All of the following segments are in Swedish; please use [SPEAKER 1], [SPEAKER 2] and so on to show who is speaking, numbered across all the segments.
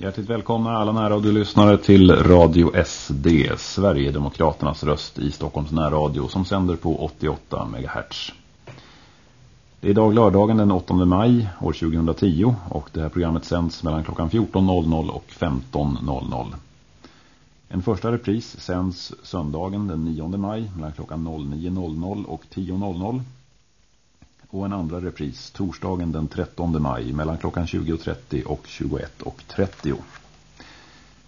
[SPEAKER 1] Hjärtligt välkomna alla närradiolyssnare till Radio SD, Sverigedemokraternas röst i Stockholms närradio som sänder på 88 MHz. Det är idag lördagen den 8 maj år 2010 och det här programmet sänds mellan klockan 14.00 och 15.00. En första repris sänds söndagen den 9 maj mellan klockan 09.00 och 10.00 och en andra repris torsdagen den 13 maj mellan klockan 20.30 och 21.30.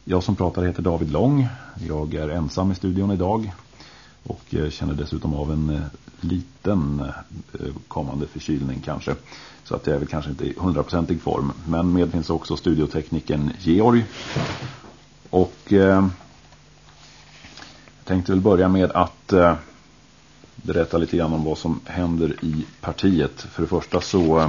[SPEAKER 1] Jag som pratar heter David Lång. Jag är ensam i studion idag och eh, känner dessutom av en eh, liten eh, kommande förkylning kanske. Så att jag är väl kanske inte i hundraprocentig form. Men med finns också studiotekniken Georg. Och eh, jag tänkte väl börja med att eh, berätta lite grann om vad som händer i partiet. För det första så eh,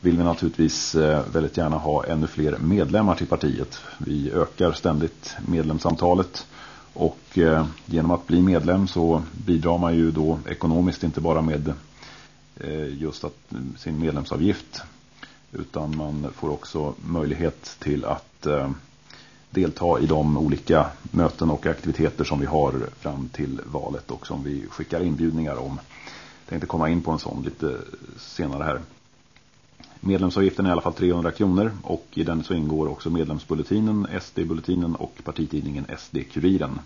[SPEAKER 1] vill vi naturligtvis eh, väldigt gärna ha ännu fler medlemmar till partiet. Vi ökar ständigt medlemsantalet och eh, genom att bli medlem så bidrar man ju då ekonomiskt inte bara med just att, sin medlemsavgift utan man får också möjlighet till att delta i de olika möten och aktiviteter som vi har fram till valet och som vi skickar inbjudningar om. Jag tänkte komma in på en sån lite senare här. Medlemsavgiften är i alla fall 300 kronor och i den så ingår också medlemsbulletinen, SD-bulletinen och partitidningen SD-kuriren.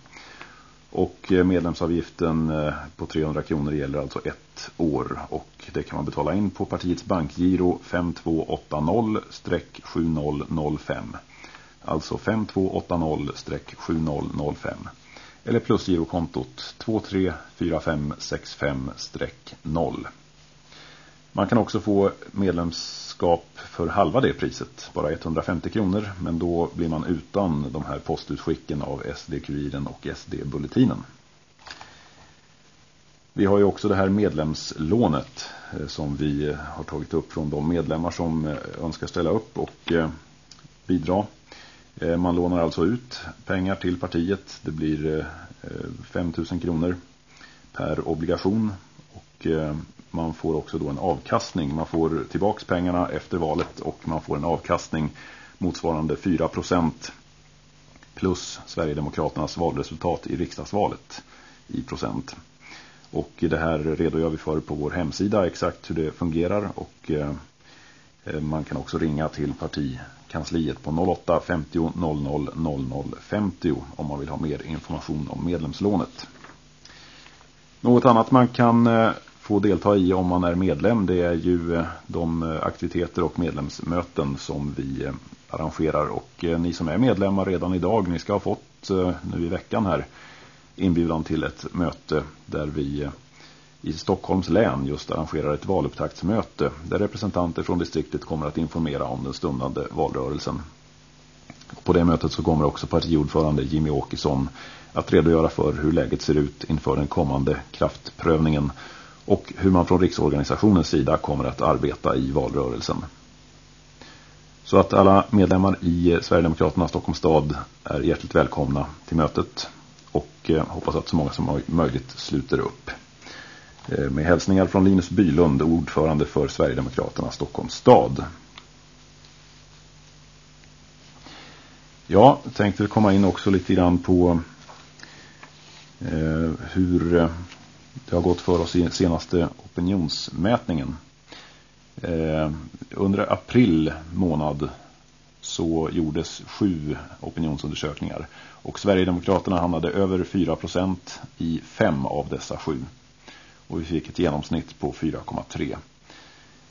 [SPEAKER 1] Och eh, medlemsavgiften eh, på 300 kronor gäller alltså ett år och det kan man betala in på partiets bankgiro 5280-7005 alltså 5280-7005 eller plusgirokontot 234565-0. Man kan också få medlemskap för halva det priset, bara 150 kronor, men då blir man utan de här postutskicken av SD-kuriren och SD-bulletinen. Vi har ju också det här medlemslånet eh, som vi har tagit upp från de medlemmar som eh, önskar ställa upp och eh, bidra. Eh, man lånar alltså ut pengar till partiet. Det blir eh, 5 000 kronor per obligation och eh, man får också då en avkastning. Man får tillbaks pengarna efter valet och man får en avkastning motsvarande 4 procent plus Sverigedemokraternas valresultat i riksdagsvalet i procent. Och det här redogör vi för på vår hemsida exakt hur det fungerar och man kan också ringa till parti kansliet på 08 50 00 00 50 om man vill ha mer information om medlemslånet. Något annat man kan eh, få delta i om man är medlem det är ju eh, de eh, aktiviteter och medlemsmöten som vi arrangerar och ni som är medlemmar redan idag ni ska ha fått nu i veckan här inbjudan till ett möte där vi i Stockholms län just arrangerar ett valupptaktsmöte där representanter från distriktet kommer att informera om den stundande valrörelsen. På det mötet så kommer också partiordförande Jimmy Åkesson att redogöra för hur läget ser ut inför den kommande kraftprövningen och hur man från riksorganisationens sida kommer att arbeta i valrörelsen. Så att alla medlemmar i Sverigedemokraterna Stockholms stad är hjärtligt välkomna till mötet och eh, hoppas att så många som möjligt sluter upp. Eh, med hälsningar från Linus Bylund, ordförande för Sverigedemokraterna Stockholms stad. Ja, tänkte komma in också lite grann på eh, hur eh, det har gått för oss i senaste opinionsmätningen. Eh, under april månad så gjordes sju opinionsundersökningar och Sverigedemokraterna hamnade över 4% i fem av dessa sju och vi fick ett genomsnitt på 4,3.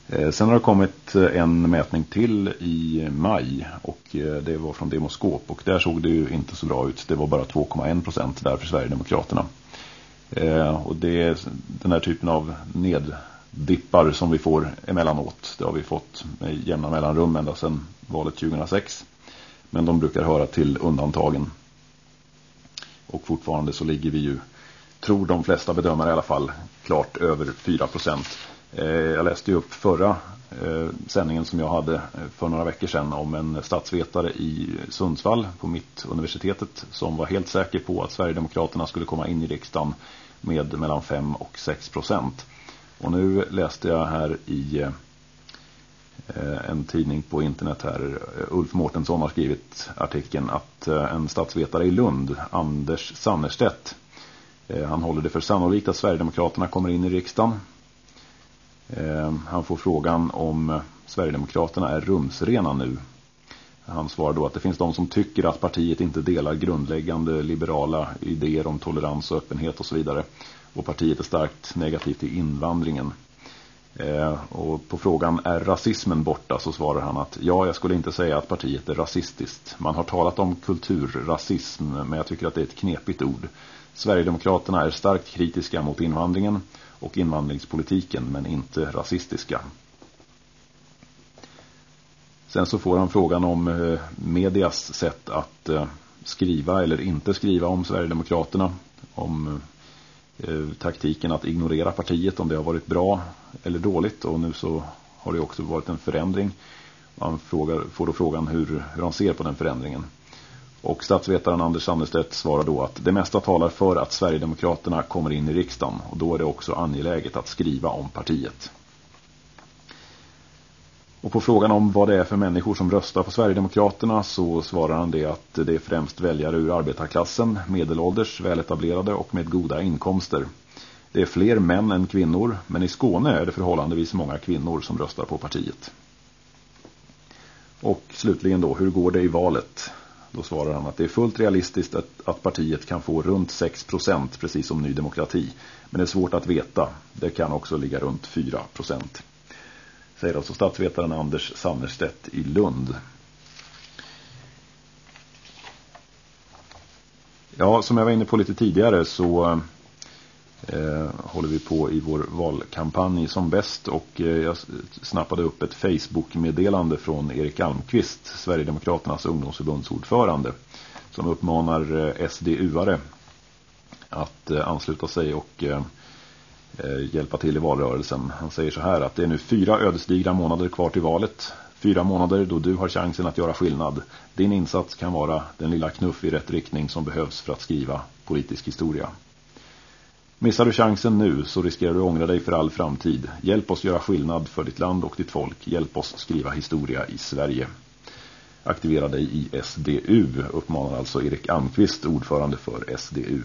[SPEAKER 1] Eh, sen har det kommit eh, en mätning till i maj och eh, det var från Demoskop och där såg det ju inte så bra ut. Det var bara 2,1 procent där för Sverigedemokraterna. Och det är den här typen av neddippar som vi får emellanåt. Det har vi fått med jämna mellanrum ända sedan valet 2006. Men de brukar höra till undantagen. Och fortfarande så ligger vi ju tror de flesta bedömare i alla fall, klart över 4 procent. Eh, jag läste ju upp förra eh, sändningen som jag hade eh, för några veckor sedan om en statsvetare i Sundsvall på mitt universitetet som var helt säker på att Sverigedemokraterna skulle komma in i riksdagen med mellan 5 och 6 procent. Och nu läste jag här i eh, en tidning på internet här. Ulf Mårtensson har skrivit artikeln att eh, en statsvetare i Lund, Anders Sannerstedt, Eh, han håller det för sannolikt att Sverigedemokraterna kommer in i riksdagen. Eh, han får frågan om eh, Sverigedemokraterna är rumsrena nu. Han svarar då att det finns de som tycker att partiet inte delar grundläggande liberala idéer om tolerans och öppenhet och så vidare. Och partiet är starkt negativt till invandringen. Eh, och på frågan är rasismen borta så svarar han att ja, jag skulle inte säga att partiet är rasistiskt. Man har talat om kulturrasism men jag tycker att det är ett knepigt ord. Sverigedemokraterna är starkt kritiska mot invandringen och invandringspolitiken men inte rasistiska. Sen så får han frågan om eh, medias sätt att eh, skriva eller inte skriva om Sverigedemokraterna. Om eh, Eh, taktiken att ignorera partiet, om det har varit bra eller dåligt. Och nu så har det också varit en förändring. Man frågar, får då frågan hur, hur han ser på den förändringen. Och statsvetaren Anders Sandestedt svarar då att det mesta talar för att Sverigedemokraterna kommer in i riksdagen. Och då är det också angeläget att skriva om partiet. Och på frågan om vad det är för människor som röstar på Sverigedemokraterna så svarar han det att det är främst väljare ur arbetarklassen, medelålders, väletablerade och med goda inkomster. Det är fler män än kvinnor, men i Skåne är det förhållandevis många kvinnor som röstar på partiet. Och slutligen då, hur går det i valet? Då svarar han att det är fullt realistiskt att, att partiet kan få runt 6% precis som Ny Demokrati. Men det är svårt att veta. Det kan också ligga runt 4% säger alltså statsvetaren Anders Sannerstedt i Lund. Ja, som jag var inne på lite tidigare så eh, håller vi på i vår valkampanj som bäst och eh, jag snappade upp ett Facebook-meddelande från Erik Almqvist, Sverigedemokraternas ungdomsförbundsordförande, som uppmanar eh, SDU-are att eh, ansluta sig och eh, Eh, hjälpa till i valrörelsen. Han säger så här att det är nu fyra ödesdigra månader kvar till valet. Fyra månader då du har chansen att göra skillnad. Din insats kan vara den lilla knuff i rätt riktning som behövs för att skriva politisk historia. Missar du chansen nu så riskerar du ångra dig för all framtid. Hjälp oss göra skillnad för ditt land och ditt folk. Hjälp oss skriva historia i Sverige. Aktivera dig i SDU uppmanar alltså Erik Almqvist, ordförande för SDU.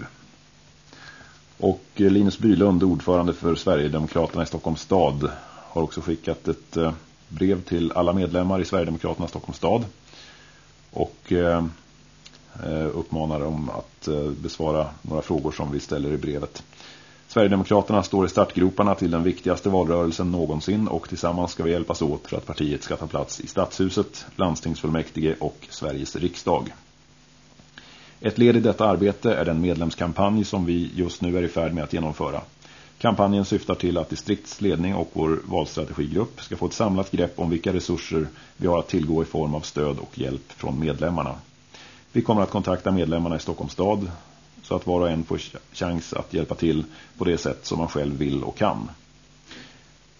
[SPEAKER 1] Och eh, Linus Bylund, ordförande för Sverigedemokraterna i Stockholms stad, har också skickat ett eh, brev till alla medlemmar i Sverigedemokraterna i Stockholms stad. Och eh, uppmanar dem att besvara några frågor som vi ställer i brevet. Sverigedemokraterna står i startgroparna till den viktigaste valrörelsen någonsin och tillsammans ska vi hjälpas åt för att partiet ska ta plats i stadshuset, landstingsfullmäktige och Sveriges riksdag. Ett led i detta arbete är den medlemskampanj som vi just nu är i färd med att genomföra. Kampanjen syftar till att distriktsledning och vår valstrategigrupp ska få ett samlat grepp om vilka resurser vi har att tillgå i form av stöd och hjälp från medlemmarna. Vi kommer att kontakta medlemmarna i Stockholms stad så att var och en får chans att hjälpa till på det sätt som man själv vill och kan.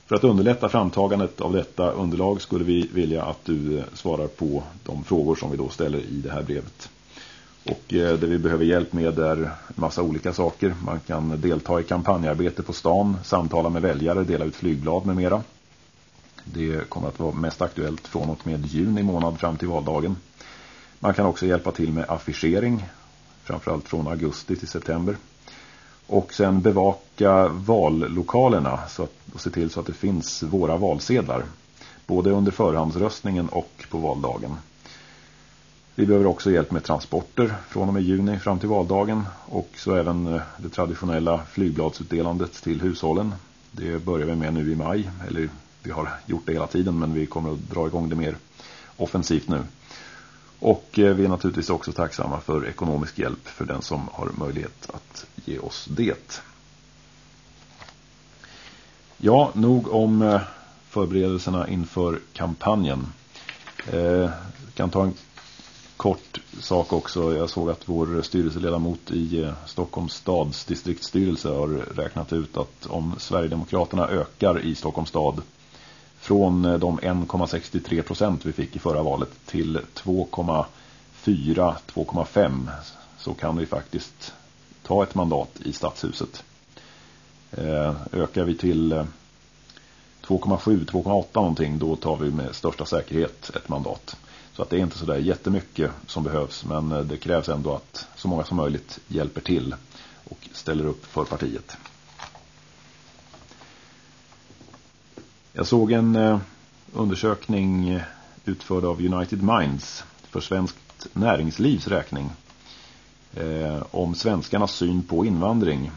[SPEAKER 1] För att underlätta framtagandet av detta underlag skulle vi vilja att du eh, svarar på de frågor som vi då ställer i det här brevet. Och eh, det vi behöver hjälp med är en massa olika saker. Man kan delta i kampanjarbete på stan, samtala med väljare, dela ut flygblad med mera. Det kommer att vara mest aktuellt från och med juni månad fram till valdagen. Man kan också hjälpa till med affischering, framförallt från augusti till september. Och sen bevaka vallokalerna så att, och se till så att det finns våra valsedlar. Både under förhandsröstningen och på valdagen. Vi behöver också hjälp med transporter från och med juni fram till valdagen och så även eh, det traditionella flygbladsutdelandet till hushållen. Det börjar vi med nu i maj, eller vi har gjort det hela tiden men vi kommer att dra igång det mer offensivt nu. Och eh, vi är naturligtvis också tacksamma för ekonomisk hjälp för den som har möjlighet att ge oss det. Ja, nog om eh, förberedelserna inför kampanjen. Jag kan ta en kort sak också. Jag såg att vår styrelseledamot i eh, Stockholms stads distriktsstyrelse har räknat ut att om Sverigedemokraterna ökar i Stockholms stad från eh, de 1,63 procent vi fick i förra valet till 2,4-2,5 så kan vi faktiskt ta ett mandat i stadshuset. Eh, ökar vi till 2,7, 2,8 någonting, då tar vi med största säkerhet ett mandat. Så att det är inte så där jättemycket som behövs, men eh, det krävs ändå att så många som möjligt hjälper till och ställer upp för partiet. Jag såg en eh, undersökning eh, utförd av United Minds för svenskt näringslivs räkning om svenskarnas syn på invandring.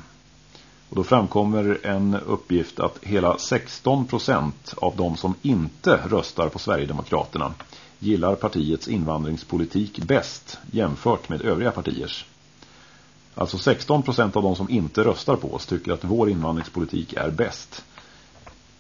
[SPEAKER 1] Och då framkommer en uppgift att hela 16 procent av de som inte röstar på Sverigedemokraterna gillar partiets invandringspolitik bäst jämfört med övriga partiers. Alltså 16 procent av de som inte röstar på oss tycker att vår invandringspolitik är bäst.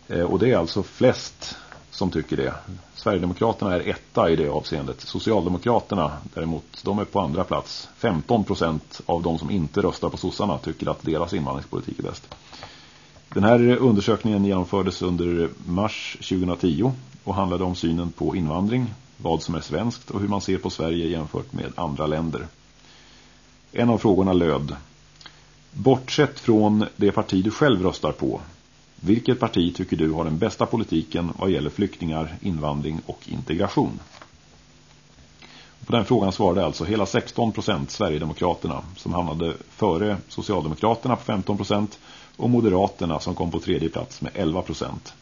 [SPEAKER 1] Eh, och det är alltså flest som tycker det. Sverigedemokraterna är etta i det avseendet. Socialdemokraterna däremot, de är på andra plats. 15 procent av de som inte röstar på sossarna tycker att deras invandringspolitik är bäst. Den här undersökningen genomfördes under mars 2010 och handlade om synen på invandring, vad som är svenskt och hur man ser på Sverige jämfört med andra länder. En av frågorna löd Bortsett från det parti du själv röstar på, vilket parti tycker du har den bästa politiken vad gäller flyktingar, invandring och integration? På den frågan svarade alltså hela 16 procent Sverigedemokraterna som hamnade före Socialdemokraterna på 15 procent och Moderaterna som kom på tredje plats med 11 procent.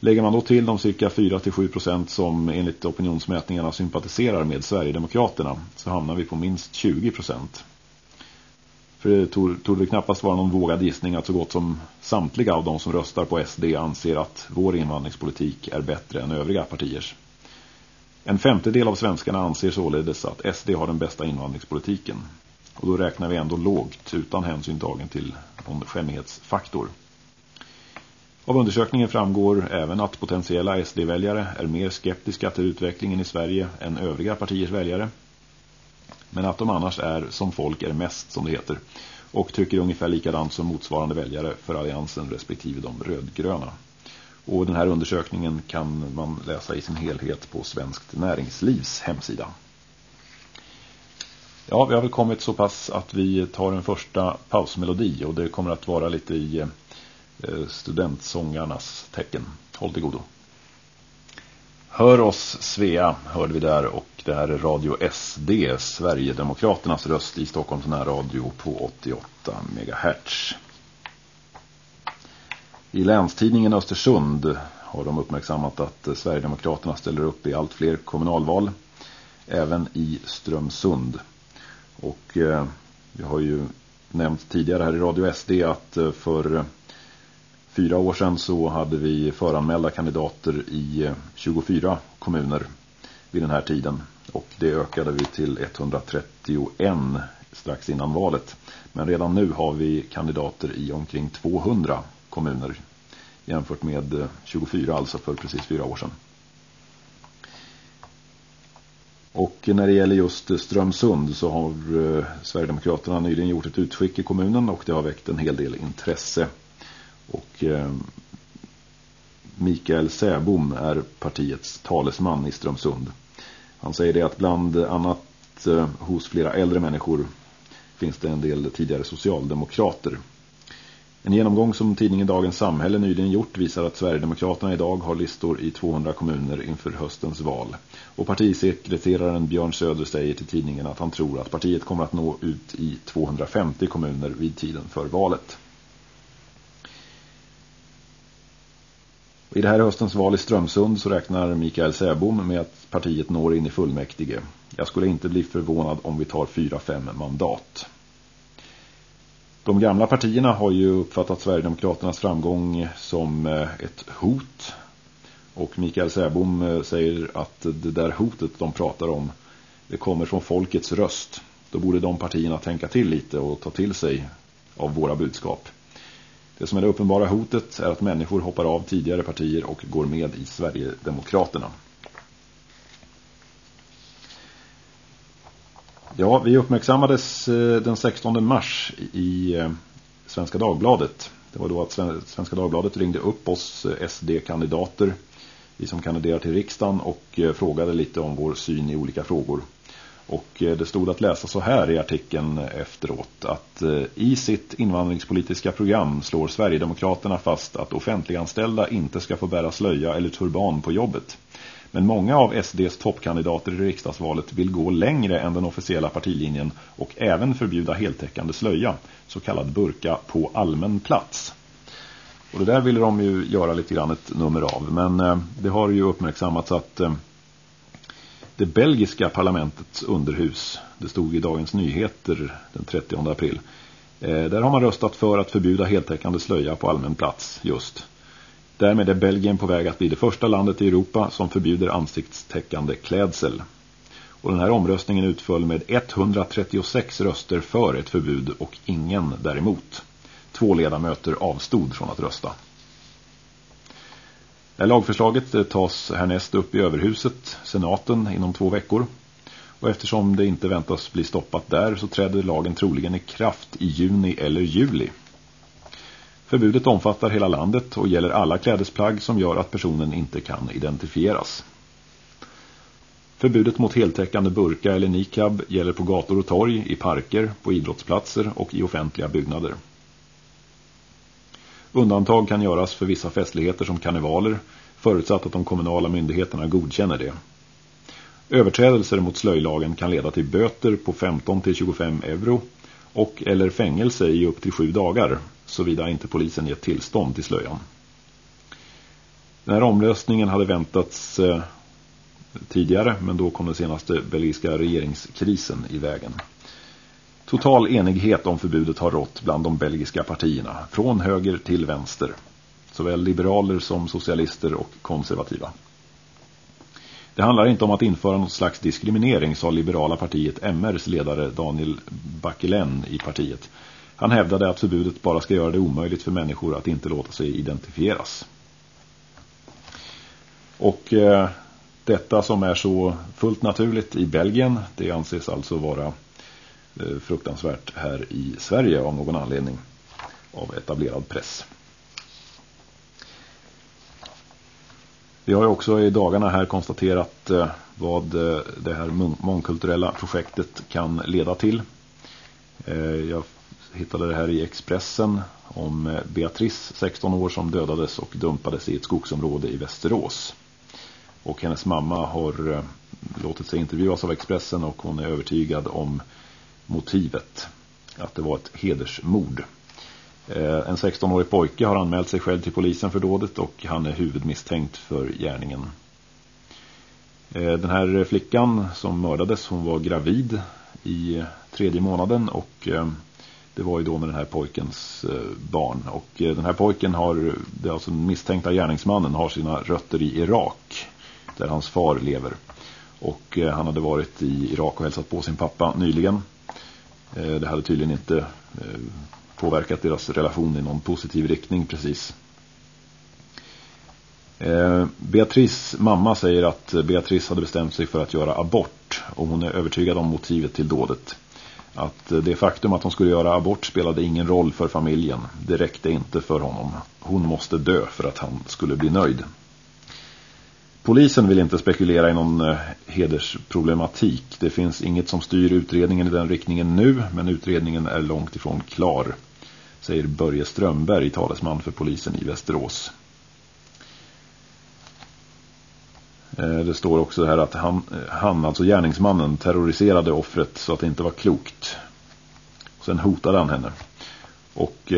[SPEAKER 1] Lägger man då till de cirka 4-7 procent som enligt opinionsmätningarna sympatiserar med Sverigedemokraterna så hamnar vi på minst 20 procent. För det tog det knappast vara någon vågad gissning att så gott som samtliga av de som röstar på SD anser att vår invandringspolitik är bättre än övriga partiers. En femtedel av svenskarna anser således att SD har den bästa invandringspolitiken. Och då räknar vi ändå lågt utan hänsyn tagen till någon skämmighetsfaktor. Av undersökningen framgår även att potentiella SD-väljare är mer skeptiska till utvecklingen i Sverige än övriga partiers väljare men att de annars är som folk är mest som det heter och tycker ungefär likadant som motsvarande väljare för alliansen respektive de rödgröna. Och den här undersökningen kan man läsa i sin helhet på Svenskt Näringslivs hemsida. Ja, vi har väl kommit så pass att vi tar en första pausmelodi och det kommer att vara lite i eh, Eh, studentsångarnas tecken. Håll till godo. Hör oss Svea hörde vi där och det här är Radio SD, Sverigedemokraternas röst i Stockholms närradio på 88 MHz. I länstidningen Östersund har de uppmärksammat att Sverigedemokraterna ställer upp i allt fler kommunalval, även i Strömsund. Och eh, vi har ju nämnt tidigare här i Radio SD att eh, för fyra år sedan så hade vi föranmälda kandidater i eh, 24 kommuner vid den här tiden. Och det ökade vi till 131 strax innan valet. Men redan nu har vi kandidater i omkring 200 kommuner jämfört med eh, 24 alltså för precis fyra år sedan. Och när det gäller just Strömsund så har eh, Sverigedemokraterna nyligen gjort ett utskick i kommunen och det har väckt en hel del intresse. Och eh, Mikael Säbom är partiets talesman i Strömsund. Han säger det att bland annat eh, hos flera äldre människor finns det en del tidigare socialdemokrater. En genomgång som tidningen Dagens Samhälle nyligen gjort visar att Sverigedemokraterna idag har listor i 200 kommuner inför höstens val. Och partisekreteraren Björn Söder säger till tidningen att han tror att partiet kommer att nå ut i 250 kommuner vid tiden för valet. I det här höstens val i Strömsund så räknar Mikael Säbom med att partiet når in i fullmäktige. Jag skulle inte bli förvånad om vi tar 4-5 mandat. De gamla partierna har ju uppfattat Sverigedemokraternas framgång som eh, ett hot. Och Mikael Säbom eh, säger att det där hotet de pratar om det kommer från folkets röst. Då borde de partierna tänka till lite och ta till sig av våra budskap. Det som är det uppenbara hotet är att människor hoppar av tidigare partier och går med i Sverigedemokraterna. Ja, vi uppmärksammades eh, den 16 mars i eh, Svenska Dagbladet. Det var då att Svenska Dagbladet ringde upp oss eh, SD-kandidater, vi som kandiderar till riksdagen och frågade lite om vår syn i olika frågor. Och eh, det stod att läsa så här i artikeln efteråt att eh, i sitt invandringspolitiska program slår Sverigedemokraterna fast att offentliganställda inte ska få bära slöja eller turban på jobbet. Men många av SDs toppkandidater i riksdagsvalet vill gå längre än den officiella partilinjen och även förbjuda heltäckande slöja, så kallad burka, på allmän plats. Och det där ville de ju göra lite grann ett nummer av. Men eh, det har ju uppmärksammats att det belgiska parlamentets underhus, det stod i Dagens Nyheter den 30 april, eh, där har man röstat för att förbjuda heltäckande slöja på allmän plats just. Därmed är Belgien på väg att bli det första landet i Europa som förbjuder ansiktstäckande klädsel. Och den här omröstningen utföll med 136 röster för ett förbud och ingen däremot. Två ledamöter avstod från att rösta. Det här lagförslaget eh, tas härnäst upp i överhuset, senaten, inom två veckor. Och eftersom det inte väntas bli stoppat där så träder lagen troligen i kraft i juni eller juli. Förbudet omfattar hela landet och gäller alla klädesplagg som gör att personen inte kan identifieras. Förbudet mot heltäckande burka eller niqab gäller på gator och torg, i parker, på idrottsplatser och i offentliga byggnader. Undantag kan göras för vissa festligheter som karnevaler, förutsatt att de kommunala myndigheterna godkänner det. Överträdelser mot slöjlagen kan leda till böter på 15-25 euro och eller fängelse i upp till sju dagar, såvida inte polisen gett tillstånd till slöjan. Den här omlösningen hade väntats eh, tidigare, men då kom den senaste belgiska regeringskrisen i vägen. Total enighet om förbudet har rått bland de belgiska partierna, från höger till vänster. Såväl liberaler som socialister och konservativa. Det handlar inte om att införa något slags diskriminering, sa liberala partiet MRs ledare Daniel Bakkelen i partiet. Han hävdade att förbudet bara ska göra det omöjligt för människor att inte låta sig identifieras. Och eh, detta som är så fullt naturligt i Belgien, det anses alltså vara Eh, fruktansvärt här i Sverige av någon anledning av etablerad press. Vi har ju också i dagarna här konstaterat eh, vad eh, det här mångkulturella projektet kan leda till. Jag hittade det här i Expressen om Beatrice, 16 år, som dödades och dumpades i ett skogsområde i Västerås. Och hennes mamma har låtit sig intervjuas av Expressen och hon är övertygad om motivet. Att det var ett hedersmord. Eh, en 16-årig pojke har anmält sig själv till polisen för dådet och han är huvudmisstänkt för gärningen. Eh, den här flickan som mördades, hon var gravid i tredje månaden och eh, det var ju då med den här pojkens barn. Och den här pojken har, det är alltså den misstänkta gärningsmannen, har sina rötter i Irak där hans far lever. Och han hade varit i Irak och hälsat på sin pappa nyligen. Eh, det hade tydligen inte eh, påverkat deras relation i någon positiv riktning precis. Eh, Beatrice mamma säger att Beatrice hade bestämt sig för att göra abort och hon är övertygad om motivet till dådet. Att det faktum att hon skulle göra abort spelade ingen roll för familjen. Det räckte inte för honom. Hon måste dö för att han skulle bli nöjd. Polisen vill inte spekulera i någon eh, hedersproblematik. Det finns inget som styr utredningen i den riktningen nu, men utredningen är långt ifrån klar, säger Börje Strömberg, talesman för polisen i Västerås. Eh, det står också här att han, eh, han, alltså gärningsmannen, terroriserade offret så att det inte var klokt. Sen hotade han henne. Och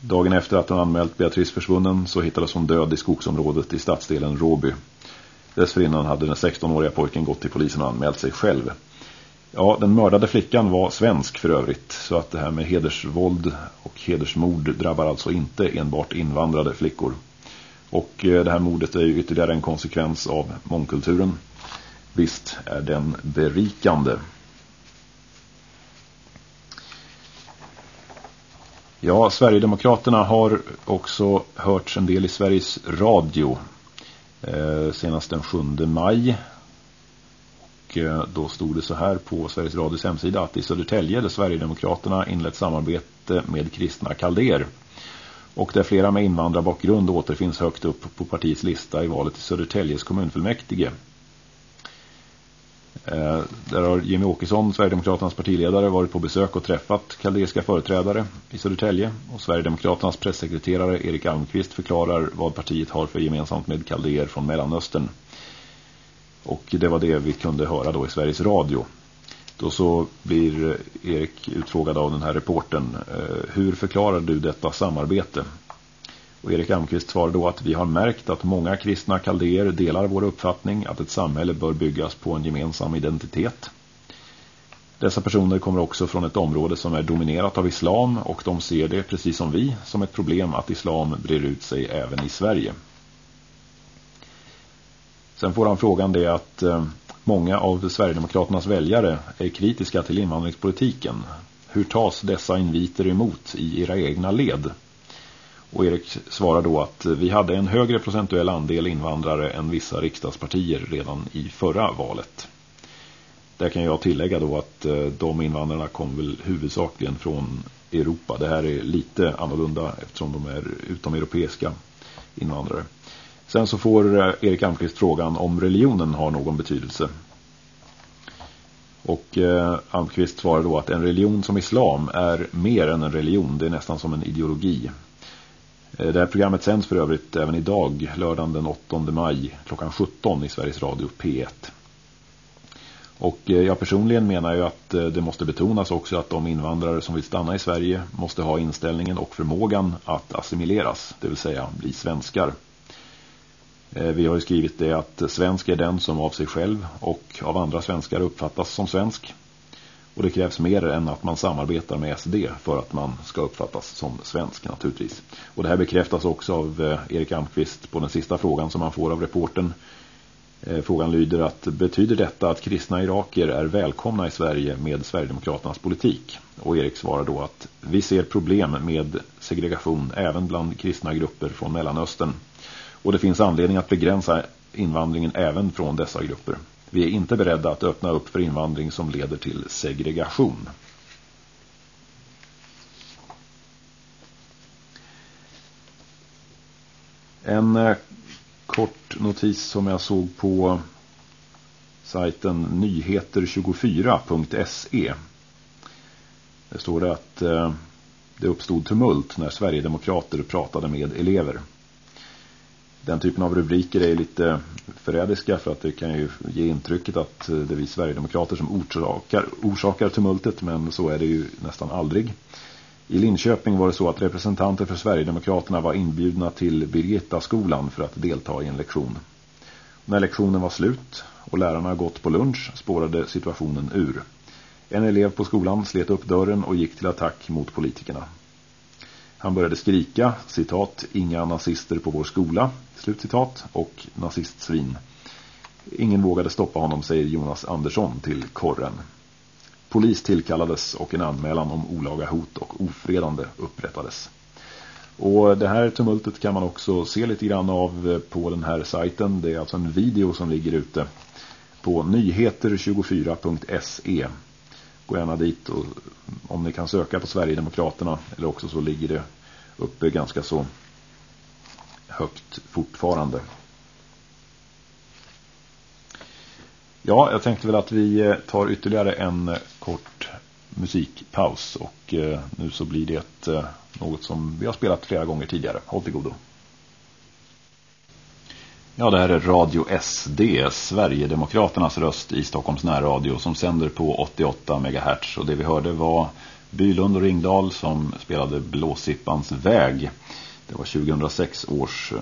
[SPEAKER 1] Dagen efter att han anmält Beatrice försvunnen så hittades hon död i skogsområdet i stadsdelen Råby. Dessförinnan hade den 16-åriga pojken gått till polisen och anmält sig själv. Ja, den mördade flickan var svensk för övrigt så att det här med hedersvåld och hedersmord drabbar alltså inte enbart invandrade flickor. Och eh, det här mordet är ju ytterligare en konsekvens av mångkulturen. Visst är den berikande. Ja, Sverigedemokraterna har också hörts en del i Sveriges Radio eh, senast den 7 maj. Och eh, då stod det så här på Sveriges Radios hemsida att i Södertälje där Sverigedemokraterna inlett samarbete med kristna kalder. Och där flera med invandrarbakgrund återfinns högt upp på partiets lista i valet i Södertäljes kommunfullmäktige. Eh, där har Jimmy Åkesson, Sverigedemokraternas partiledare, varit på besök och träffat kaldeiska företrädare i Södertälje. Och Sverigedemokraternas pressekreterare Erik Almqvist förklarar vad partiet har för gemensamt med kaldeer från Mellanöstern. Och det var det vi kunde höra då i Sveriges Radio. Då så blir Erik utfrågad av den här reporten. Eh, hur förklarar du detta samarbete? Och Erik Almqvist svarar då att vi har märkt att många kristna kaldéer delar vår uppfattning att ett samhälle bör byggas på en gemensam identitet. Dessa personer kommer också från ett område som är dominerat av islam och de ser det, precis som vi, som ett problem att islam brer ut sig även i Sverige. Sen får han frågan det att eh, många av Sverigedemokraternas väljare är kritiska till invandringspolitiken. Hur tas dessa inviter emot i era egna led? Och Erik svarar då att vi hade en högre procentuell andel invandrare än vissa riksdagspartier redan i förra valet. Där kan jag tillägga då att eh, de invandrarna kom väl huvudsakligen från Europa. Det här är lite annorlunda eftersom de är utomeuropeiska invandrare. Sen så får eh, Erik Almqvist frågan om religionen har någon betydelse. Och eh, Almqvist svarar då att en religion som islam är mer än en religion. Det är nästan som en ideologi. Eh, det här programmet sänds för övrigt även idag, lördagen den 8 maj klockan 17 i Sveriges Radio P1. Och eh, jag personligen menar ju att eh, det måste betonas också att de invandrare som vill stanna i Sverige måste ha inställningen och förmågan att assimileras, det vill säga bli svenskar. Vi har ju skrivit det att svensk är den som av sig själv och av andra svenskar uppfattas som svensk. Och det krävs mer än att man samarbetar med SD för att man ska uppfattas som svensk naturligtvis. Och det här bekräftas också av eh, Erik Almqvist på den sista frågan som han får av reporten. Eh, frågan lyder att betyder detta att kristna iraker är välkomna i Sverige med Sverigedemokraternas politik? Och Erik svarar då att vi ser problem med segregation även bland kristna grupper från Mellanöstern. Och det finns anledning att begränsa invandringen även från dessa grupper. Vi är inte beredda att öppna upp för invandring som leder till segregation. En eh, kort notis som jag såg på sajten nyheter24.se. Det står det att eh, det uppstod tumult när Sverigedemokrater pratade med elever den typen av rubriker är lite förrädiska för att det kan ju ge intrycket att eh, det är vi Sverigedemokrater som orsakar, orsakar tumultet men så är det ju nästan aldrig. I Linköping var det så att representanter för Sverigedemokraterna var inbjudna till Birgitta skolan för att delta i en lektion. När lektionen var slut och lärarna gått på lunch spårade situationen ur. En elev på skolan slet upp dörren och gick till attack mot politikerna. Han började skrika, citat, inga nazister på vår skola, slutcitat, och nazistsvin. Ingen vågade stoppa honom, säger Jonas Andersson till korren. Polis tillkallades och en anmälan om olaga hot och ofredande upprättades. Och det här tumultet kan man också se lite grann av eh, på den här sajten. Det är alltså en video som ligger ute på nyheter24.se gå gärna dit och om ni kan söka på Sverigedemokraterna eller också så ligger det uppe ganska så högt fortfarande. Ja, jag tänkte väl att vi eh, tar ytterligare en kort musikpaus och eh, nu så blir det eh, något som vi har spelat flera gånger tidigare. Håll till godo. Ja, det här är Radio SD, Sverigedemokraternas röst i Stockholms närradio som sänder på 88 MHz. Och det vi hörde var Bylund och Ringdal som spelade Blåsippans väg. Det var 2006 års eh,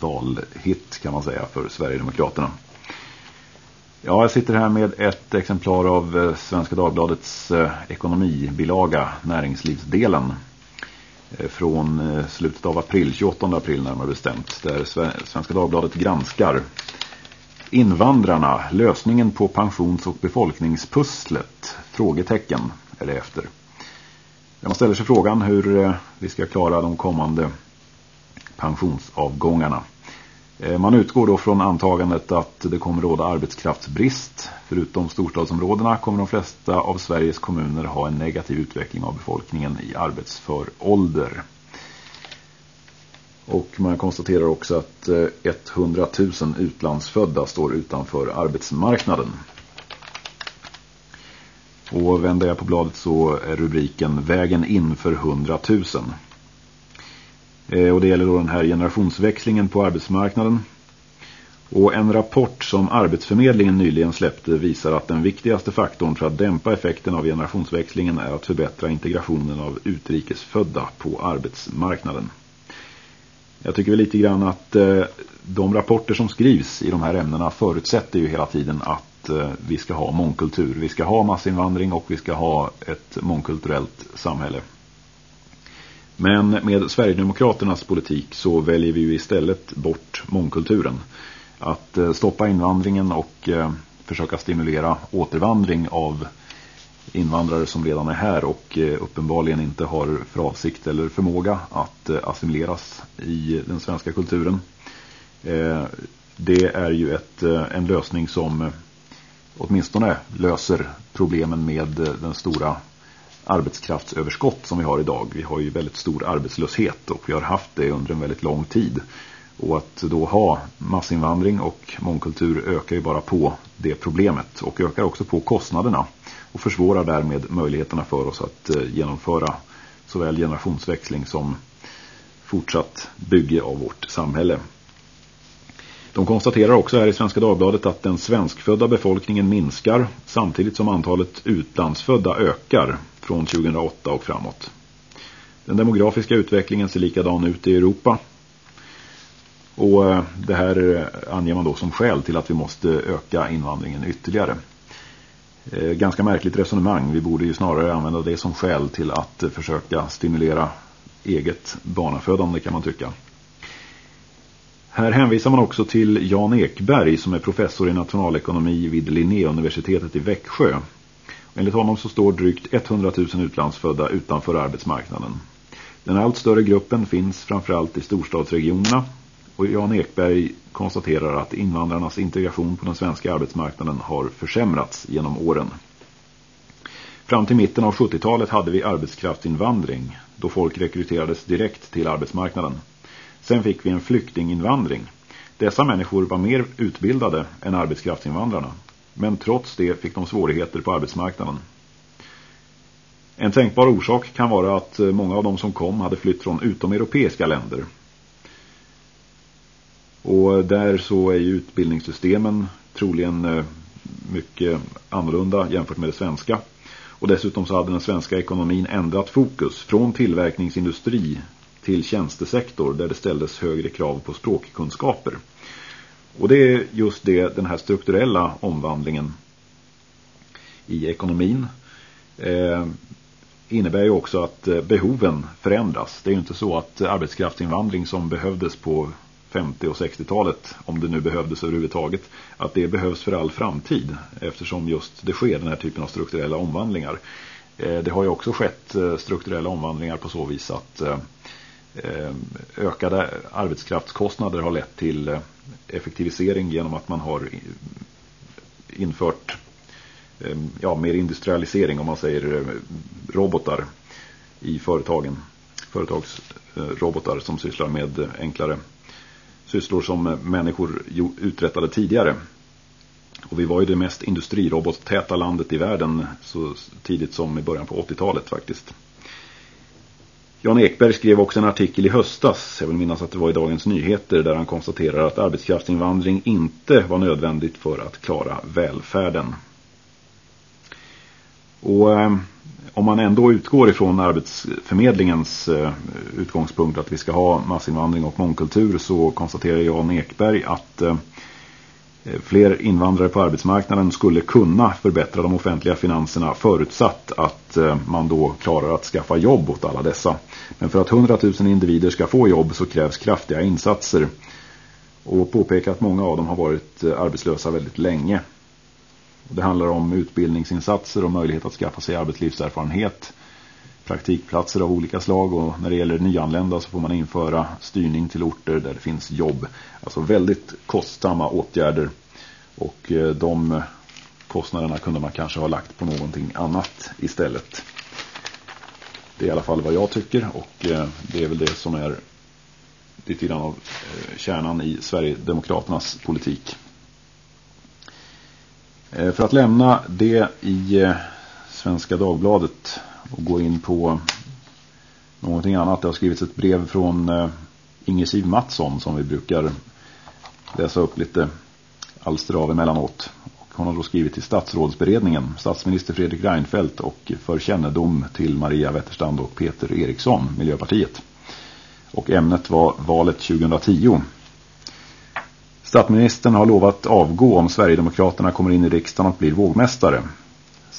[SPEAKER 1] valhit kan man säga för Sverigedemokraterna. Ja, jag sitter här med ett exemplar av eh, Svenska Dagbladets eh, ekonomibilaga, näringslivsdelen. Eh, från eh, slutet av april, 28 april närmare bestämt, där Svenska Dagbladet granskar invandrarna, lösningen på pensions- och befolkningspusslet, frågetecken eller efter. Man ställer sig frågan hur eh, vi ska klara de kommande pensionsavgångarna. Eh, man utgår då från antagandet att det kommer råda arbetskraftsbrist. Förutom storstadsområdena kommer de flesta av Sveriges kommuner ha en negativ utveckling av befolkningen i arbetsför ålder. Och man konstaterar också att eh, 100 000 utlandsfödda står utanför arbetsmarknaden. Och vänder jag på bladet så är rubriken Vägen in för 100 000. Eh, och det gäller då den här generationsväxlingen på arbetsmarknaden. Och en rapport som Arbetsförmedlingen nyligen släppte visar att den viktigaste faktorn för att dämpa effekten av generationsväxlingen är att förbättra integrationen av utrikesfödda på arbetsmarknaden. Jag tycker väl lite grann att eh, de rapporter som skrivs i de här ämnena förutsätter ju hela tiden att eh, vi ska ha mångkultur. Vi ska ha massinvandring och vi ska ha ett mångkulturellt samhälle. Men med Sverigedemokraternas politik så väljer vi ju istället bort mångkulturen att eh, stoppa invandringen och eh, försöka stimulera återvandring av invandrare som redan är här och eh, uppenbarligen inte har för avsikt eller förmåga att assimileras i den svenska kulturen. Det är ju ett, en lösning som åtminstone löser problemen med den stora arbetskraftsöverskott som vi har idag. Vi har ju väldigt stor arbetslöshet och vi har haft det under en väldigt lång tid. Och att då ha massinvandring och mångkultur ökar ju bara på det problemet och ökar också på kostnaderna och försvårar därmed möjligheterna för oss att eh, genomföra såväl generationsväxling som fortsatt bygge av vårt samhälle. De konstaterar också här i Svenska Dagbladet att den svenskfödda befolkningen minskar samtidigt som antalet utlandsfödda ökar från 2008 och framåt. Den demografiska utvecklingen ser likadan ut i Europa och eh, det här eh, anger man då som skäl till att vi måste öka invandringen ytterligare. Eh, ganska märkligt resonemang. Vi borde ju snarare använda det som skäl till att försöka stimulera eget barnafödande kan man tycka. Här hänvisar man också till Jan Ekberg som är professor i nationalekonomi vid Linnéuniversitetet i Växjö. Enligt honom så står drygt 100 000 utlandsfödda utanför arbetsmarknaden. Den allt större gruppen finns framförallt i storstadsregionerna och Jan Ekberg konstaterar att invandrarnas integration på den svenska arbetsmarknaden har försämrats genom åren. Fram till mitten av 70-talet hade vi arbetskraftsinvandring då folk rekryterades direkt till arbetsmarknaden. Sen fick vi en flyktinginvandring. Dessa människor var mer utbildade än arbetskraftsinvandrarna. Men trots det fick de svårigheter på arbetsmarknaden. En tänkbar orsak kan vara att eh, många av de som kom hade flytt från utomeuropeiska länder och eh, där så är ju utbildningssystemen troligen eh, mycket annorlunda jämfört med det svenska. Och dessutom så hade den svenska ekonomin ändrat fokus från tillverkningsindustri till tjänstesektor där det ställdes högre krav på språkkunskaper. Och det är just det, den här strukturella omvandlingen i ekonomin eh, innebär ju också att eh, behoven förändras. Det är ju inte så att arbetskraftsinvandring som behövdes på 50- och 60-talet, om det nu behövdes överhuvudtaget, att det behövs för all framtid eftersom just det sker den här typen av strukturella omvandlingar. Eh, det har ju också skett eh, strukturella omvandlingar på så vis att Eh, ökade arbetskraftskostnader har lett till eh, effektivisering genom att man har infört eh, ja, mer industrialisering om man säger robotar i företagen. Företagsrobotar som sysslar med enklare sysslor som människor uträttade tidigare. Och vi var ju det mest industrirobottäta landet i världen så tidigt som i början på 80-talet faktiskt. Jan Ekberg skrev också en artikel i höstas, jag vill minnas att det var i Dagens Nyheter, där han konstaterar att arbetskraftsinvandring inte var nödvändigt för att klara välfärden. Och eh, om man ändå utgår ifrån arbetsförmedlingens eh, utgångspunkt att vi ska ha massinvandring och mångkultur så konstaterar Jan Ekberg att eh, Eh, fler invandrare på arbetsmarknaden skulle kunna förbättra de offentliga finanserna förutsatt att eh, man då klarar att skaffa jobb åt alla dessa. Men för att 100 000 individer ska få jobb så krävs kraftiga insatser och påpeka att många av dem har varit eh, arbetslösa väldigt länge. Det handlar om utbildningsinsatser och möjlighet att skaffa sig arbetslivserfarenhet, praktikplatser av olika slag och när det gäller nyanlända så får man införa styrning till orter där det finns jobb. Alltså väldigt kostsamma åtgärder och eh, de kostnaderna kunde man kanske ha lagt på någonting annat istället. Det är i alla fall vad jag tycker och eh, det är väl det som är lite grann av eh, kärnan i Sverigedemokraternas politik. För att lämna det i Svenska Dagbladet och gå in på någonting annat. Det har skrivits ett brev från eh, Inge Siv Mattsson som vi brukar läsa upp lite alster av emellanåt. Och hon har då skrivit till statsrådsberedningen, statsminister Fredrik Reinfeldt och för kännedom till Maria Wetterstrand och Peter Eriksson, Miljöpartiet. Och ämnet var valet 2010. Statsministern har lovat avgå om Sverigedemokraterna kommer in i riksdagen och blir vågmästare.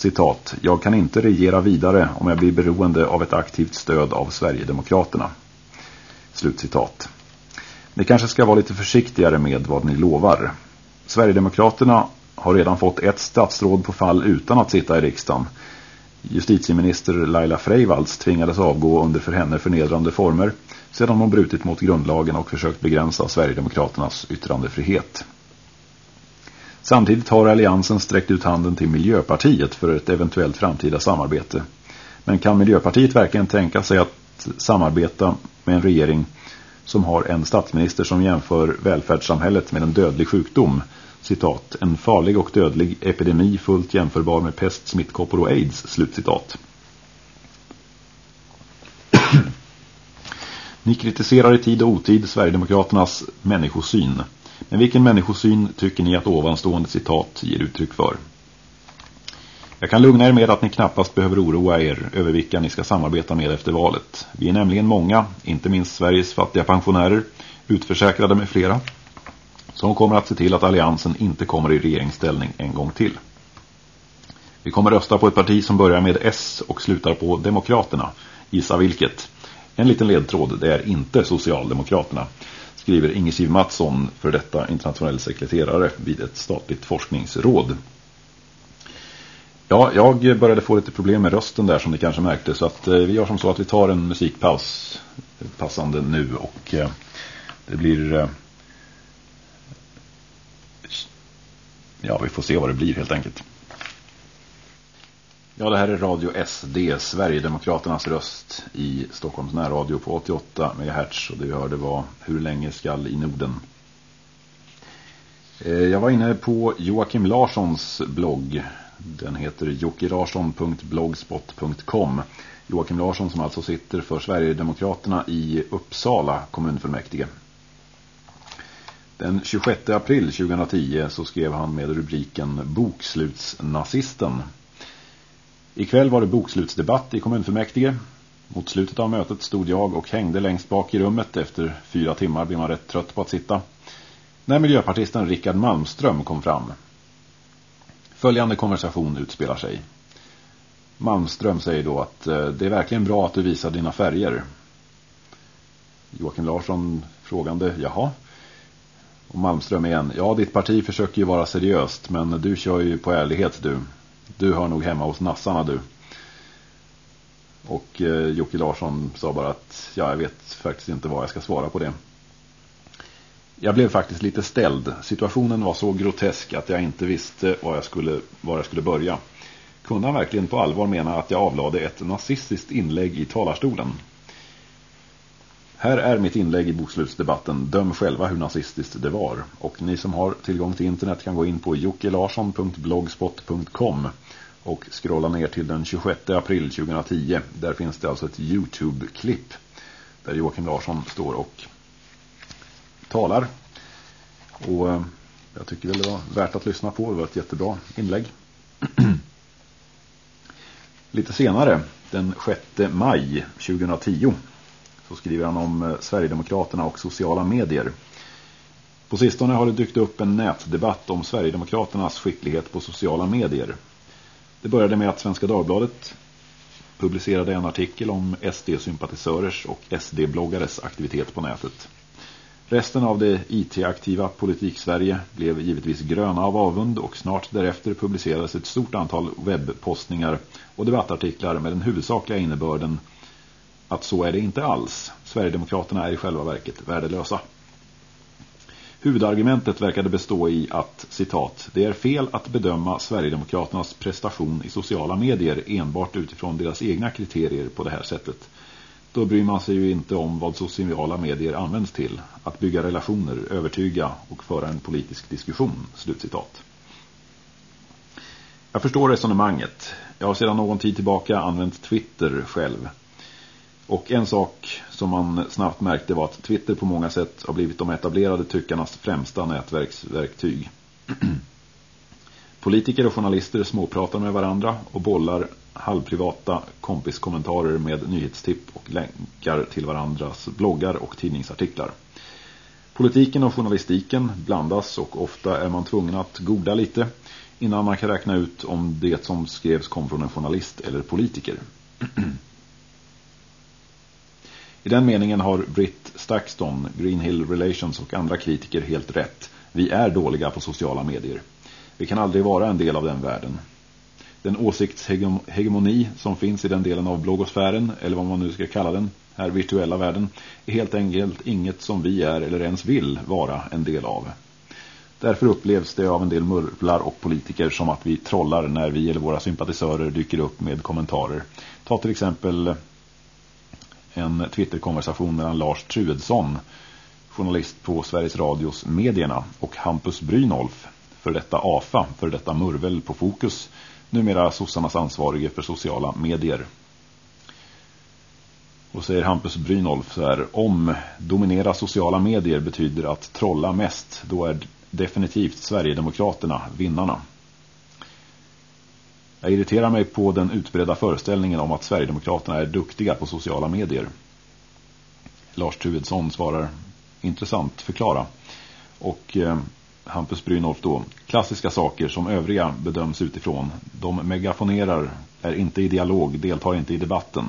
[SPEAKER 1] Citat, jag kan inte regera vidare om jag blir beroende av ett aktivt stöd av Sverigedemokraterna. Slutcitat. Ni kanske ska vara lite försiktigare med vad ni lovar. Sverigedemokraterna har redan fått ett statsråd på fall utan att sitta i riksdagen. Justitieminister Laila Freivalds tvingades avgå under för henne förnedrande former sedan hon brutit mot grundlagen och försökt begränsa Sverigedemokraternas yttrandefrihet. Samtidigt har alliansen sträckt ut handen till Miljöpartiet för ett eventuellt framtida samarbete. Men kan Miljöpartiet verkligen tänka sig att samarbeta med en regering som har en statsminister som jämför välfärdssamhället med en dödlig sjukdom? Citat, en farlig och dödlig epidemi fullt jämförbar med pest, smittkoppor och aids, slutcitat. Ni kritiserar i tid och otid Sverigedemokraternas människosyn. Men vilken människosyn tycker ni att ovanstående citat ger uttryck för? Jag kan lugna er med att ni knappast behöver oroa er över vilka ni ska samarbeta med efter valet. Vi är nämligen många, inte minst Sveriges fattiga pensionärer, utförsäkrade med flera, som kommer att se till att alliansen inte kommer i regeringsställning en gång till. Vi kommer rösta på ett parti som börjar med S och slutar på Demokraterna. Gissa vilket? En liten ledtråd, det är inte Socialdemokraterna skriver Inge Siv Mattsson för detta internationell sekreterare vid ett statligt forskningsråd. Ja, jag började få lite problem med rösten där som ni kanske märkte så att eh, vi gör som så att vi tar en musikpaus passande nu och eh, det blir eh, ja, vi får se vad det blir helt enkelt. Ja, det här är Radio SD, Sverigedemokraternas röst i Stockholms närradio på 88 MHz. Och det vi hörde var Hur länge skall i Norden? Eh, jag var inne på Joakim Larssons blogg. Den heter jokirarsson.blogspot.com. Joakim Larsson som alltså sitter för Sverigedemokraterna i Uppsala kommunfullmäktige. Den 26 april 2010 så skrev han med rubriken Bokslutsnazisten. Ikväll var det bokslutsdebatt i kommunfullmäktige. Mot slutet av mötet stod jag och hängde längst bak i rummet. Efter fyra timmar blev man rätt trött på att sitta. När miljöpartisten Rickard Malmström kom fram. Följande konversation utspelar sig. Malmström säger då att eh, det är verkligen bra att du visar dina färger. Joakim Larsson frågande, jaha. Och Malmström igen, ja ditt parti försöker ju vara seriöst men du kör ju på ärlighet du. Du hör nog hemma hos nassarna du. Och eh, Jocke Larsson sa bara att ja, jag vet faktiskt inte vad jag ska svara på det. Jag blev faktiskt lite ställd. Situationen var så grotesk att jag inte visste var jag skulle, var jag skulle börja. Kunde han verkligen på allvar mena att jag avlade ett nazistiskt inlägg i talarstolen? Här är mitt inlägg i bokslutsdebatten. Döm själva hur nazistiskt det var. Och ni som har tillgång till internet kan gå in på jockelarsson.blogspot.com och scrolla ner till den 26 april 2010. Där finns det alltså ett Youtube-klipp där Joakim Larsson står och talar. Och eh, jag tycker väl det var värt att lyssna på. Det var ett jättebra inlägg. Lite senare, den 6 maj 2010 så skriver han om eh, Sverigedemokraterna och sociala medier. På sistone har det dykt upp en nätdebatt om Sverigedemokraternas skicklighet på sociala medier. Det började med att Svenska Dagbladet publicerade en artikel om SD-sympatisörers och SD-bloggares aktivitet på nätet. Resten av det IT-aktiva Politik-Sverige blev givetvis gröna av avund och snart därefter publicerades ett stort antal webbpostningar och debattartiklar med den huvudsakliga innebörden att så är det inte alls. Sverigedemokraterna är i själva verket värdelösa. Huvudargumentet verkade bestå i att, citat, det är fel att bedöma Sverigedemokraternas prestation i sociala medier enbart utifrån deras egna kriterier på det här sättet. Då bryr man sig ju inte om vad sociala medier används till. Att bygga relationer, övertyga och föra en politisk diskussion. Slutcitat. Jag förstår resonemanget. Jag har sedan någon tid tillbaka använt Twitter själv. Och en sak som man snabbt märkte var att Twitter på många sätt har blivit de etablerade tyckarnas främsta nätverksverktyg. Politiker och journalister småpratar med varandra och bollar halvprivata kompiskommentarer med nyhetstipp och länkar till varandras bloggar och tidningsartiklar. Politiken och journalistiken blandas och ofta är man tvungen att goda lite innan man kan räkna ut om det som skrevs kom från en journalist eller politiker. I den meningen har Britt Stakston, Greenhill Relations och andra kritiker helt rätt. Vi är dåliga på sociala medier. Vi kan aldrig vara en del av den världen. Den åsiktshegemoni som finns i den delen av blogosfären, eller vad man nu ska kalla den, här virtuella världen, är helt enkelt inget som vi är eller ens vill vara en del av. Därför upplevs det av en del murplar och politiker som att vi trollar när vi eller våra sympatisörer dyker upp med kommentarer. Ta till exempel en Twitterkonversation mellan Lars Truedsson, journalist på Sveriges Radios Medierna, och Hampus Brynolf, för detta AFA, för detta Murvel på Fokus, numera sossarnas ansvarige för sociala medier. Och säger Hampus Brynolf så här, om dominera sociala medier betyder att trolla mest, då är definitivt Sverigedemokraterna vinnarna. Jag irriterar mig på den utbredda föreställningen om att Sverigedemokraterna är duktiga på sociala medier. Lars Tuvedsson svarar, intressant, förklara. Och eh, Hampus Brynolf då, klassiska saker som övriga bedöms utifrån. De megafonerar, är inte i dialog, deltar inte i debatten.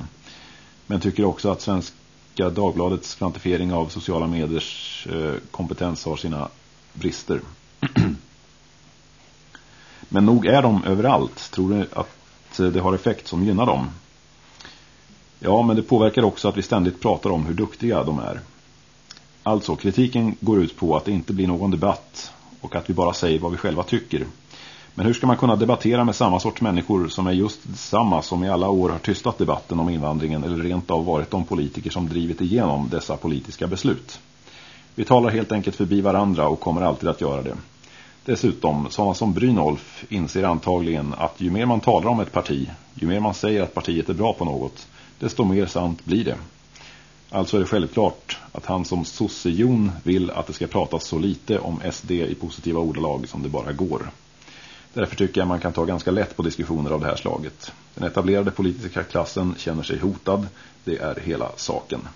[SPEAKER 1] Men tycker också att Svenska Dagbladets kvantifiering av sociala mediers eh, kompetens har sina brister. Men nog är de överallt. Tror du att eh, det har effekt som gynnar dem? Ja, men det påverkar också att vi ständigt pratar om hur duktiga de är. Alltså, kritiken går ut på att det inte blir någon debatt och att vi bara säger vad vi själva tycker. Men hur ska man kunna debattera med samma sorts människor som är just samma som i alla år har tystat debatten om invandringen eller rent av varit de politiker som drivit igenom dessa politiska beslut? Vi talar helt enkelt förbi varandra och kommer alltid att göra det. Dessutom, sådana som Brynolf inser antagligen att ju mer man talar om ett parti, ju mer man säger att partiet är bra på något, desto mer sant blir det. Alltså är det självklart att han som sossejon vill att det ska pratas så lite om SD i positiva ordalag som det bara går. Därför tycker jag man kan ta ganska lätt på diskussioner av det här slaget. Den etablerade politiska klassen känner sig hotad. Det är hela saken.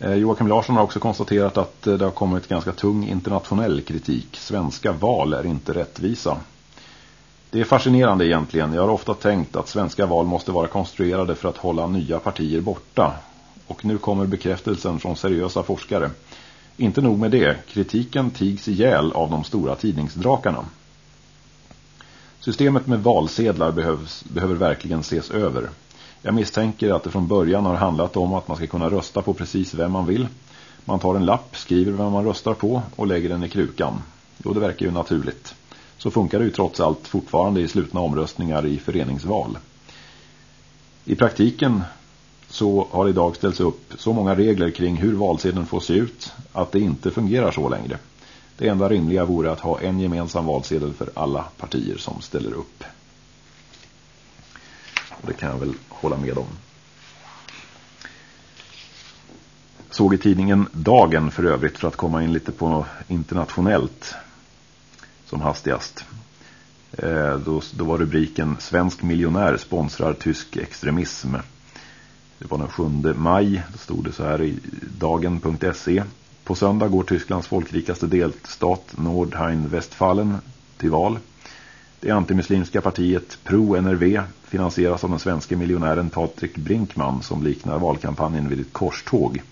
[SPEAKER 1] Eh, Joakim Larsson har också konstaterat att eh, det har kommit ganska tung internationell kritik. Svenska val är inte rättvisa. Det är fascinerande egentligen. Jag har ofta tänkt att svenska val måste vara konstruerade för att hålla nya partier borta. Och nu kommer bekräftelsen från seriösa forskare. Inte nog med det, kritiken tigs ihjäl av de stora tidningsdrakarna. Systemet med valsedlar behövs, behöver verkligen ses över. Jag misstänker att det från början har handlat om att man ska kunna rösta på precis vem man vill. Man tar en lapp, skriver vem man röstar på och lägger den i krukan. Jo, det verkar ju naturligt. Så funkar det ju trots allt fortfarande i slutna omröstningar i föreningsval. I praktiken så har det idag ställts upp så många regler kring hur valsedeln får se ut att det inte fungerar så längre. Det enda rimliga vore att ha en gemensam valsedel för alla partier som ställer upp. Och det kan jag väl hålla med om. Såg i tidningen Dagen för övrigt för att komma in lite på internationellt som hastigast. Eh, då, då var rubriken Svensk miljonär sponsrar tysk extremism. Det var den 7 maj. Då stod det så här i dagen.se. På söndag går Tysklands folkrikaste delstat Nordrhein-Westfalen till val. Det antimuslimska partiet Pro-NRV finansieras av den svenska miljonären Patrik Brinkman som liknar valkampanjen vid ett korståg.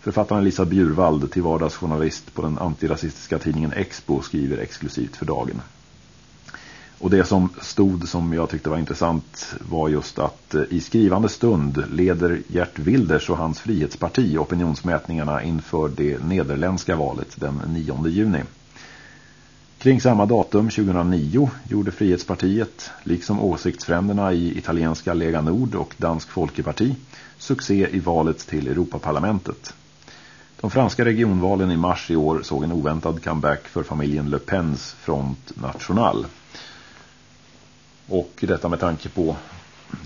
[SPEAKER 1] Författaren Lisa Bjurvald till vardagsjournalist på den antirasistiska tidningen Expo skriver exklusivt för dagen. Och det som stod som jag tyckte var intressant var just att eh, i skrivande stund leder Gert Wilders och hans frihetsparti opinionsmätningarna inför det nederländska valet den 9 juni. Kring samma datum 2009 gjorde Frihetspartiet, liksom åsiktsfränderna i italienska Lega Nord och Dansk Folkeparti, succé i valet till Europaparlamentet. De franska regionvalen i mars i år såg en oväntad comeback för familjen Le Pens Front National. Och detta med tanke på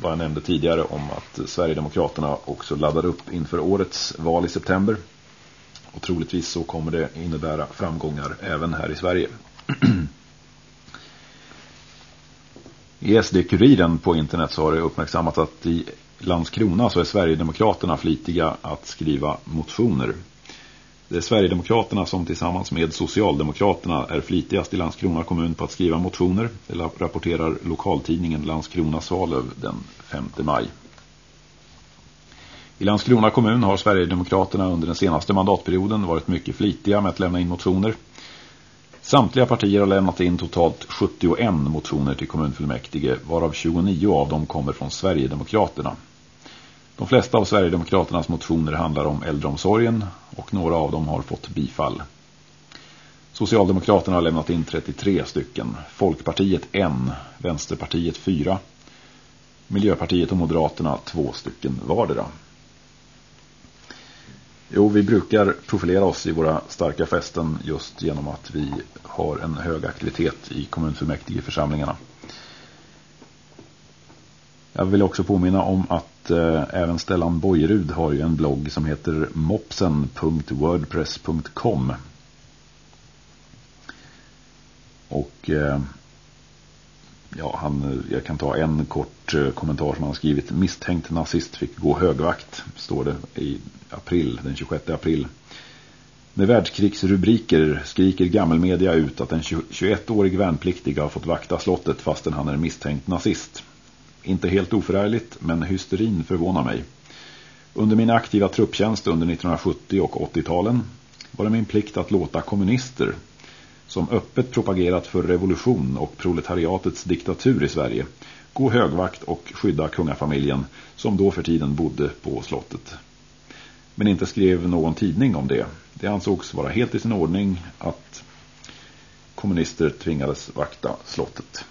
[SPEAKER 1] vad jag nämnde tidigare om att Sverigedemokraterna också laddar upp inför årets val i september. Och troligtvis så kommer det innebära framgångar även här i Sverige. I SD-kuriren på internet så har det uppmärksammat att i Landskrona så är Sverigedemokraterna flitiga att skriva motioner. Det är Sverigedemokraterna som tillsammans med Socialdemokraterna är flitigast i Landskrona kommun på att skriva motioner. Det rapporterar lokaltidningen Landskrona Svalöv den 5 maj. I Landskrona kommun har Sverigedemokraterna under den senaste mandatperioden varit mycket flitiga med att lämna in motioner. Samtliga partier har lämnat in totalt 71 motioner till kommunfullmäktige varav 29 av dem kommer från Sverigedemokraterna. De flesta av Sverigedemokraternas motioner handlar om äldreomsorgen och några av dem har fått bifall. Socialdemokraterna har lämnat in 33 stycken, Folkpartiet 1, Vänsterpartiet 4, Miljöpartiet och Moderaterna 2 stycken vardera. Jo, vi brukar profilera oss i våra starka fästen just genom att vi har en hög aktivitet i kommunfullmäktigeförsamlingarna. Jag vill också påminna om att eh, även Stellan Bojerud har ju en blogg som heter mopsen.wordpress.com Och eh, ja, han, eh, jag kan ta en kort eh, kommentar som han har skrivit. Misstänkt nazist fick gå högvakt, står det i april, den 26 april. Med världskrigsrubriker skriker gammelmedia ut att en 21-årig värnpliktig har fått vakta slottet fastän han är misstänkt nazist. Inte helt oförärligt, men hysterin förvånar mig. Under min aktiva trupptjänst under 1970- och 80-talen var det min plikt att låta kommunister som öppet propagerat för revolution och proletariatets diktatur i Sverige gå högvakt och skydda kungafamiljen som då för tiden bodde på slottet. Men inte skrev någon tidning om det. Det ansågs vara helt i sin ordning att kommunister tvingades vakta slottet.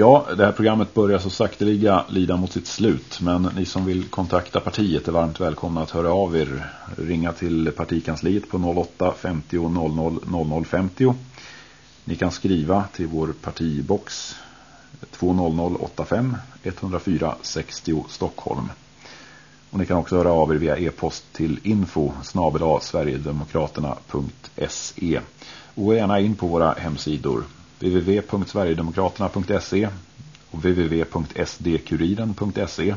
[SPEAKER 1] Ja, det här programmet börjar så sakteliga lida mot sitt slut. Men ni som vill kontakta partiet är varmt välkomna att höra av er. Ringa till partikansliet på 08 50 00 00 50. Ni kan skriva till vår partibox 20085 104 60 Stockholm. Och ni kan också höra av er via e-post till info snabela sverigedemokraterna.se och gå gärna in på våra hemsidor www.sverigedemokraterna.se och www.sdkuriren.se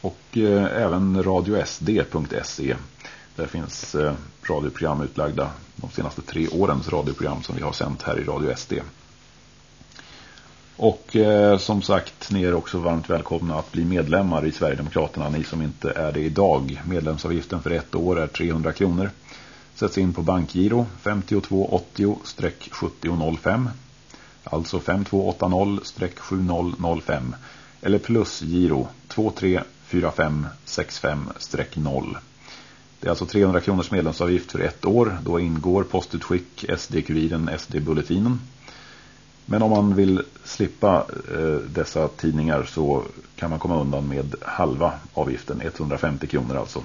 [SPEAKER 1] och eh, även radiosd.se. Där finns eh, radioprogram utlagda de senaste tre årens radioprogram som vi har sänt här i Radio SD. Och eh, som sagt, ni är också varmt välkomna att bli medlemmar i Sverigedemokraterna, ni som inte är det idag. Medlemsavgiften för ett år är 300 kronor sätts in på bankgiro 5280-7005 alltså 5280-7005 eller plusgiro 234565-0 det är alltså 300 kronors medlemsavgift för ett år. Då ingår postutskick, SD-kuriren, SD-bulletinen. Men om man vill slippa eh, dessa tidningar så kan man komma undan med halva avgiften, 150 kronor alltså,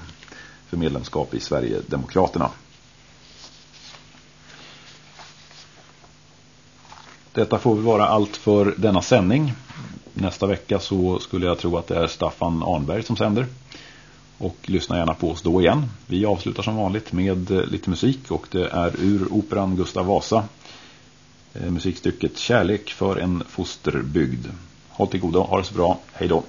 [SPEAKER 1] för medlemskap i Sverigedemokraterna. Detta får väl vara allt för denna sändning. Nästa vecka så skulle jag tro att det är Staffan Arnberg som sänder. Och lyssna gärna på oss då igen. Vi avslutar som vanligt med eh, lite musik och det är ur operan Gustav Vasa. Eh, musikstycket Kärlek för en fosterbygd. Håll till goda, ha det så bra, hej då!